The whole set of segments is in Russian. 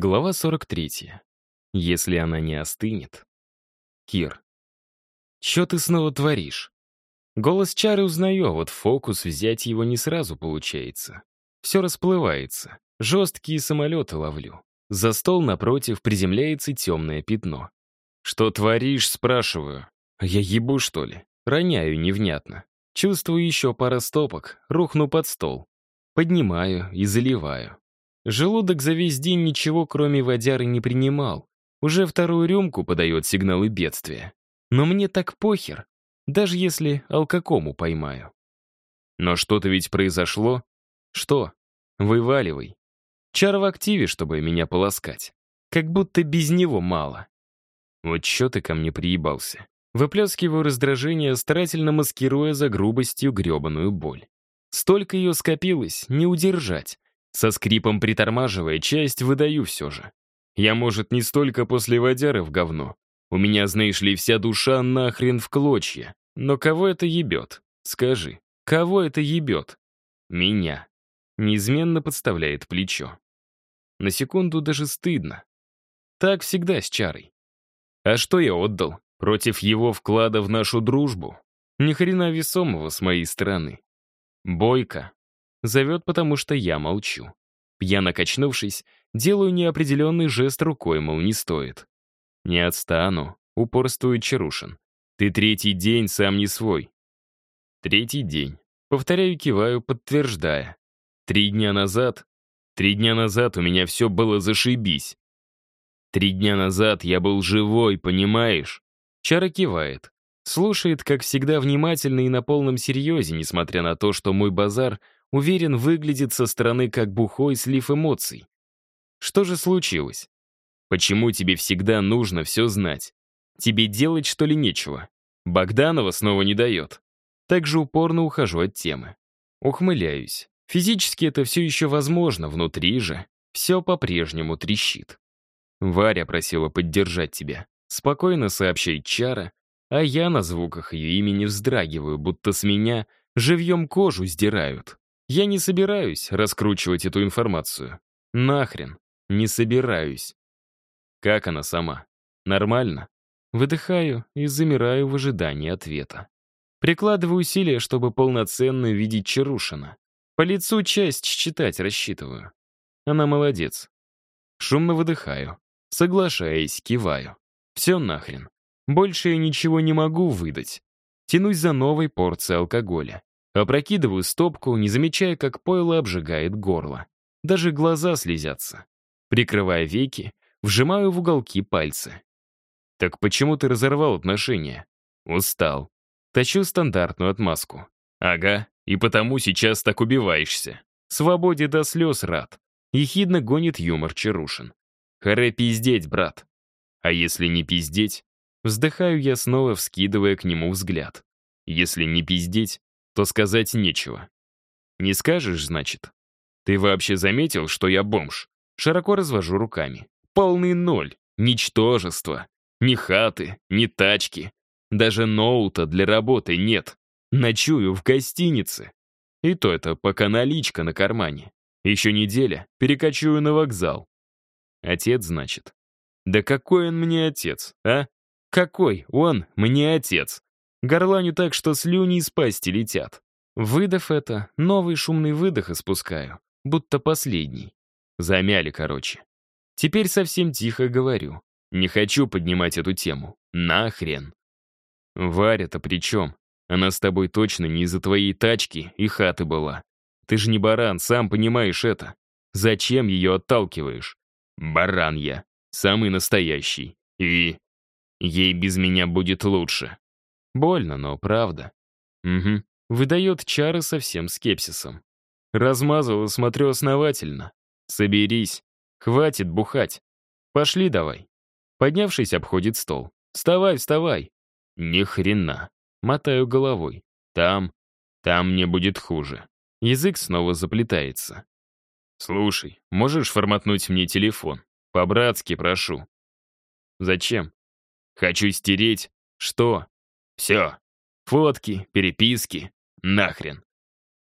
Глава 43. Если она не остынет. Кир. Чё ты снова творишь? Голос Чары узнаю, а вот фокус взять его не сразу получается. Все расплывается. Жесткие самолеты ловлю. За стол напротив приземляется темное пятно. «Что творишь?» — спрашиваю. «Я ебу, что ли?» Роняю невнятно. Чувствую еще пара стопок, рухну под стол. Поднимаю и заливаю. Желудок за весь день ничего, кроме водяры, не принимал. Уже вторую рюмку подает сигналы бедствия. Но мне так похер, даже если алкокому поймаю. Но что-то ведь произошло. Что? Вываливай. Чар в активе, чтобы меня полоскать. Как будто без него мало. Вот чё ты ко мне приебался? Выплескиваю раздражение, старательно маскируя за грубостью гребаную боль. Столько ее скопилось, не удержать. Со скрипом притормаживая, часть выдаю все же. Я, может, не столько после водяры в говно. У меня, знаешь ли, вся душа нахрен в клочья. Но кого это ебет? Скажи, кого это ебет? Меня. Неизменно подставляет плечо. На секунду даже стыдно. Так всегда с чарой. А что я отдал против его вклада в нашу дружбу? Ни хрена весомого с моей стороны. Бойко, Зовет, потому что я молчу. Пьяно качнувшись, делаю неопределенный жест рукой, мол, не стоит. «Не отстану», — упорствует Чарушин. «Ты третий день сам не свой». «Третий день». Повторяю, киваю, подтверждая. «Три дня назад...» «Три дня назад у меня все было зашибись». «Три дня назад я был живой, понимаешь?» Чара кивает. Слушает, как всегда, внимательно и на полном серьезе, несмотря на то, что мой базар — Уверен, выглядит со стороны как бухой слив эмоций. Что же случилось? Почему тебе всегда нужно все знать? Тебе делать, что ли, нечего? Богданова снова не дает. Также упорно ухожу от темы. Ухмыляюсь. Физически это все еще возможно, внутри же все по-прежнему трещит. Варя просила поддержать тебя. Спокойно сообщает Чара, а я на звуках ее имени вздрагиваю, будто с меня живьем кожу сдирают. Я не собираюсь раскручивать эту информацию. Нахрен. Не собираюсь. Как она сама? Нормально? Выдыхаю и замираю в ожидании ответа. Прикладываю усилия, чтобы полноценно видеть Чарушина. По лицу часть читать рассчитываю. Она молодец. Шумно выдыхаю. Соглашаясь, киваю. Все нахрен. Больше я ничего не могу выдать. Тянусь за новой порцией алкоголя. Опрокидываю стопку, не замечая, как пойло обжигает горло. Даже глаза слезятся. Прикрывая веки, вжимаю в уголки пальцы. «Так почему ты разорвал отношения?» «Устал». Тащу стандартную отмазку. «Ага, и потому сейчас так убиваешься. Свободе до слез рад». Ехидно гонит юмор Чарушин. «Харе пиздеть, брат». А если не пиздеть? Вздыхаю я снова, вскидывая к нему взгляд. Если не пиздеть, то сказать нечего. Не скажешь, значит? Ты вообще заметил, что я бомж? Широко развожу руками. Полный ноль. Ничтожество. Ни хаты, ни тачки. Даже ноута для работы нет. Ночую в гостинице. И то это пока наличка на кармане. Еще неделя, перекочую на вокзал. Отец, значит. Да какой он мне отец, а? Какой он мне отец? Горланю так, что слюни из пасти летят. Выдав это, новый шумный выдох испускаю, будто последний. Замяли, короче. Теперь совсем тихо говорю. Не хочу поднимать эту тему. Нахрен. Варя-то при чем? Она с тобой точно не из-за твоей тачки и хаты была. Ты же не баран, сам понимаешь это. Зачем ее отталкиваешь? Баран я. Самый настоящий. И... Ей без меня будет лучше. Больно, но правда. Угу. Выдает чары со всем скепсисом. Размазал и смотрю основательно. Соберись. Хватит бухать. Пошли давай. Поднявшись, обходит стол. Вставай, вставай. Ни хрена. Мотаю головой. Там, там мне будет хуже. Язык снова заплетается. Слушай, можешь форматнуть мне телефон? По-братски прошу. Зачем? Хочу стереть. Что? Все. Фотки, переписки. Нахрен.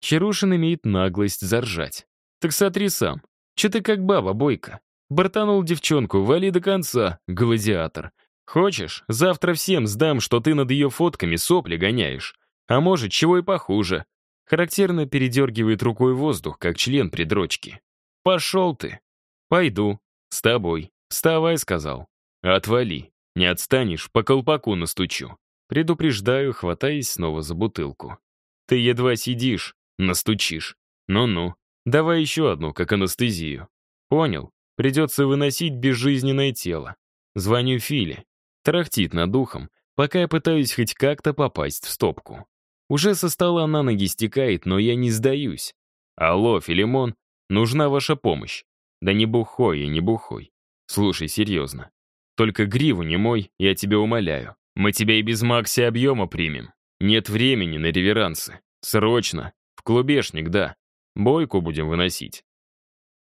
Чарушин имеет наглость заржать. Так сотри сам. Че ты как баба, бойка? Бортанул девчонку, вали до конца, гладиатор. Хочешь, завтра всем сдам, что ты над ее фотками сопли гоняешь. А может, чего и похуже. Характерно передергивает рукой воздух, как член при дрочке. Пошел ты. Пойду. С тобой. Вставай, сказал. Отвали. Не отстанешь, по колпаку настучу. Предупреждаю, хватаясь снова за бутылку. Ты едва сидишь, настучишь. Ну-ну, давай еще одну, как анестезию. Понял? Придется выносить безжизненное тело. Звоню Филе. Тарахтит над духом, пока я пытаюсь хоть как-то попасть в стопку. Уже со стола на ноги стекает, но я не сдаюсь. Алло, Филимон, нужна ваша помощь. Да не бухой и не бухой. Слушай, серьезно. Только гриву не мой, я тебя умоляю. Мы тебя и без Макси объема примем. Нет времени на реверансы. Срочно. В клубешник, да. Бойку будем выносить.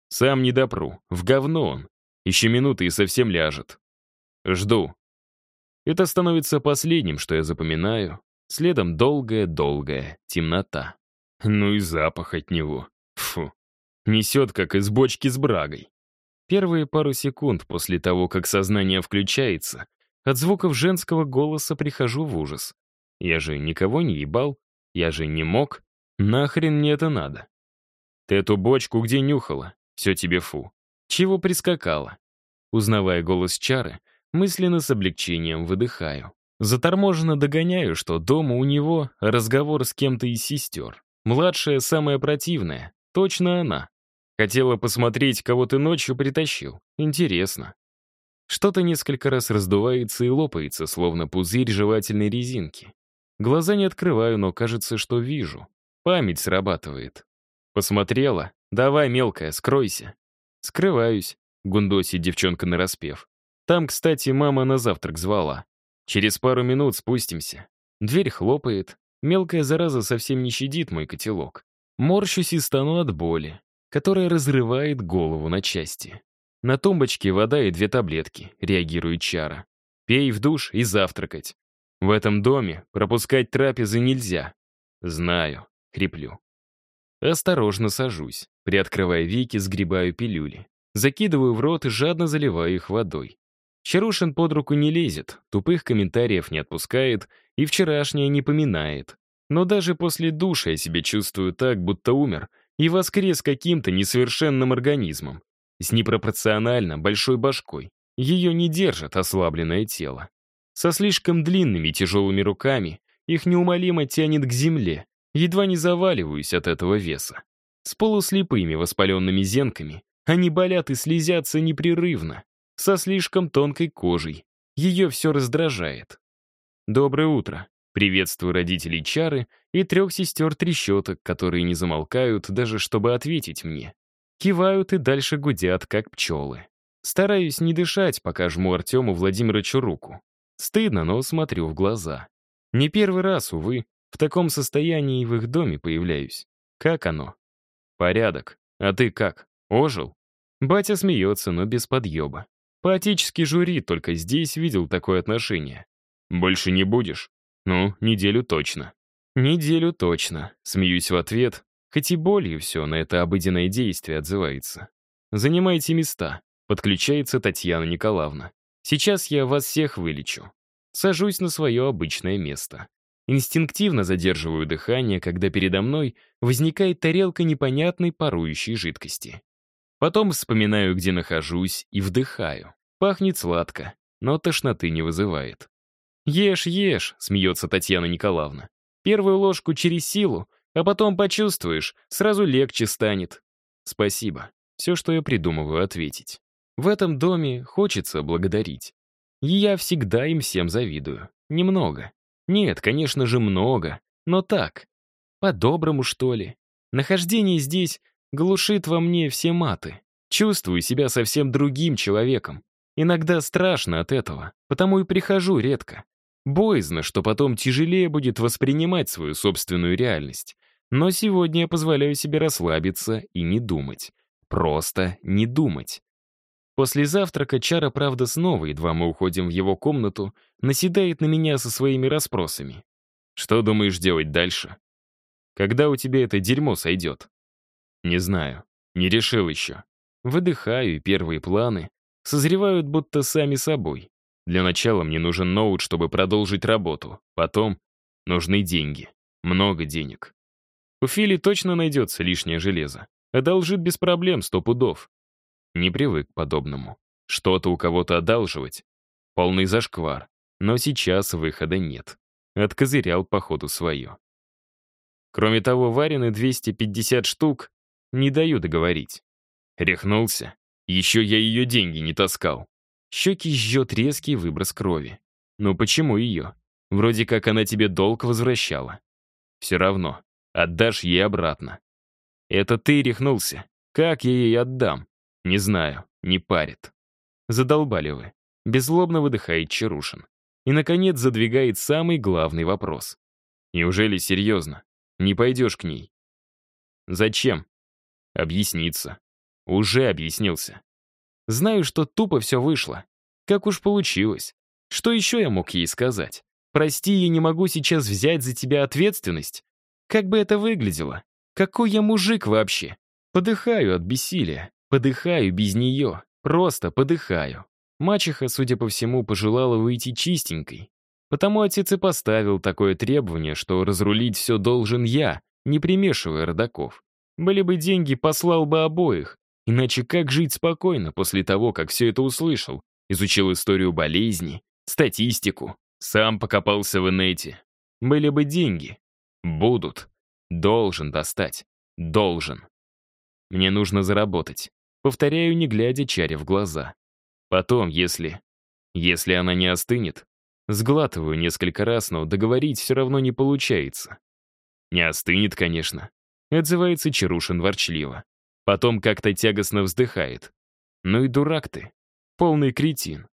Сам не допру. В говно он. Еще минуты и совсем ляжет. Жду. Это становится последним, что я запоминаю. Следом долгая-долгая темнота. Ну и запах от него. Фу. Несет, как из бочки с брагой. Первые пару секунд после того, как сознание включается, от звуков женского голоса прихожу в ужас. Я же никого не ебал, я же не мог. Нахрен мне это надо? Ты эту бочку где нюхала? Все тебе фу. Чего прискакала? Узнавая голос Чары, мысленно с облегчением выдыхаю. Заторможенно догоняю, что дома у него разговор с кем-то из сестер. Младшая самая противная, точно она. Хотела посмотреть, кого ты ночью притащил. Интересно. Что-то несколько раз раздувается и лопается, словно пузырь жевательной резинки. Глаза не открываю, но кажется, что вижу. Память срабатывает. Посмотрела, «Давай, мелкая, скройся». Скрываюсь, гундосит девчонка нараспев. Там, кстати, мама на завтрак звала. Через пару минут спустимся. Дверь хлопает. Мелкая зараза совсем не щадит мой котелок. Морщусь и стану от боли, которая разрывает голову на части. На тумбочке вода и две таблетки, реагирует чара. Пей в душ и завтракать. В этом доме пропускать трапезы нельзя. Знаю, хриплю. Осторожно сажусь. Приоткрывая веки, сгребаю пилюли. Закидываю в рот и жадно заливаю их водой. Чарушин под руку не лезет, тупых комментариев не отпускает и вчерашнее не поминает. Но даже после душа я себя чувствую так, будто умер, и воскрес каким-то несовершенным организмом. С непропорционально большой башкой. Ее не держит ослабленное тело. Со слишком длинными тяжелыми руками их неумолимо тянет к земле, едва не заваливаюсь от этого веса. С полуслепыми воспаленными зенками они болят и слезятся непрерывно, со слишком тонкой кожей. Ее все раздражает. «Доброе утро», Приветствую родителей Чары и трех сестер Трещоток, которые не замолкают, даже чтобы ответить мне. Кивают и дальше гудят, как пчелы. Стараюсь не дышать, пока жму Артему Владимировичу руку. Стыдно, но смотрю в глаза. Не первый раз, увы, в таком состоянии в их доме появляюсь. Как оно? Порядок. А ты как? Ожил? Батя смеется, но без подъеба. Поотечески жюри только здесь видел такое отношение. Больше не будешь? Ну, неделю точно. Неделю точно. Смеюсь в ответ, хоть и болью все на это обыденное действие отзывается. Занимайте места. Подключается Татьяна Николаевна. Сейчас я вас всех вылечу. Сажусь на свое обычное место. Инстинктивно задерживаю дыхание, когда передо мной возникает тарелка непонятной парующей жидкости. Потом вспоминаю, где нахожусь, и вдыхаю. Пахнет сладко, но тошноты не вызывает. «Ешь, ешь», — смеется Татьяна Николаевна. «Первую ложку через силу, а потом почувствуешь, сразу легче станет». «Спасибо. Все, что я придумываю ответить. В этом доме хочется благодарить. И я всегда им всем завидую. Немного. Нет, конечно же, много, но так. По-доброму, что ли. Нахождение здесь глушит во мне все маты. Чувствую себя совсем другим человеком. Иногда страшно от этого, потому и прихожу редко. Боязно, что потом тяжелее будет воспринимать свою собственную реальность. Но сегодня я позволяю себе расслабиться и не думать. Просто не думать. После завтрака Чара, правда, снова, едва мы уходим в его комнату, наседает на меня со своими расспросами. «Что думаешь делать дальше? Когда у тебя это дерьмо сойдет?» «Не знаю. Не решил еще. Выдыхаю, и первые планы созревают будто сами собой. Для начала мне нужен ноут, чтобы продолжить работу. Потом нужны деньги. Много денег. У Фили точно найдется лишнее железо. Одолжит без проблем сто пудов. Не привык к подобному. Что-то у кого-то одалживать. Полный зашквар. Но сейчас выхода нет. Откозырял, походу, свое. Кроме того, варены 250 штук не даю договорить. Рехнулся. Еще я ее деньги не таскал. Щеки жжет резкий выброс крови. Но почему ее? Вроде как она тебе долг возвращала. Все равно, отдашь ей обратно. Это ты рехнулся. Как я ей отдам? Не знаю, не парит. Задолбали вы. Беззлобно выдыхает Чарушин. И, наконец, задвигает самый главный вопрос. Неужели серьезно? Не пойдешь к ней? Зачем? Объясниться. Уже объяснился. Знаю, что тупо все вышло. Как уж получилось. Что еще я мог ей сказать? Прости, я не могу сейчас взять за тебя ответственность. Как бы это выглядело? Какой я мужик вообще? Подыхаю от бессилия. Подыхаю без нее. Просто подыхаю. Мачеха, судя по всему, пожелала выйти чистенькой. Потому отец и поставил такое требование, что разрулить все должен я, не примешивая родаков. Были бы деньги, послал бы обоих. Иначе как жить спокойно после того, как все это услышал? Изучил историю болезни, статистику, сам покопался в инете. Были бы деньги. Будут. Должен достать. Должен. Мне нужно заработать. Повторяю, не глядя Чаре в глаза. Потом, если... Если она не остынет, сглатываю несколько раз, но договорить все равно не получается. Не остынет, конечно. Отзывается Чарушин ворчливо. Потом как-то тягостно вздыхает. Ну и дурак ты. Полный кретин.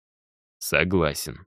Согласен.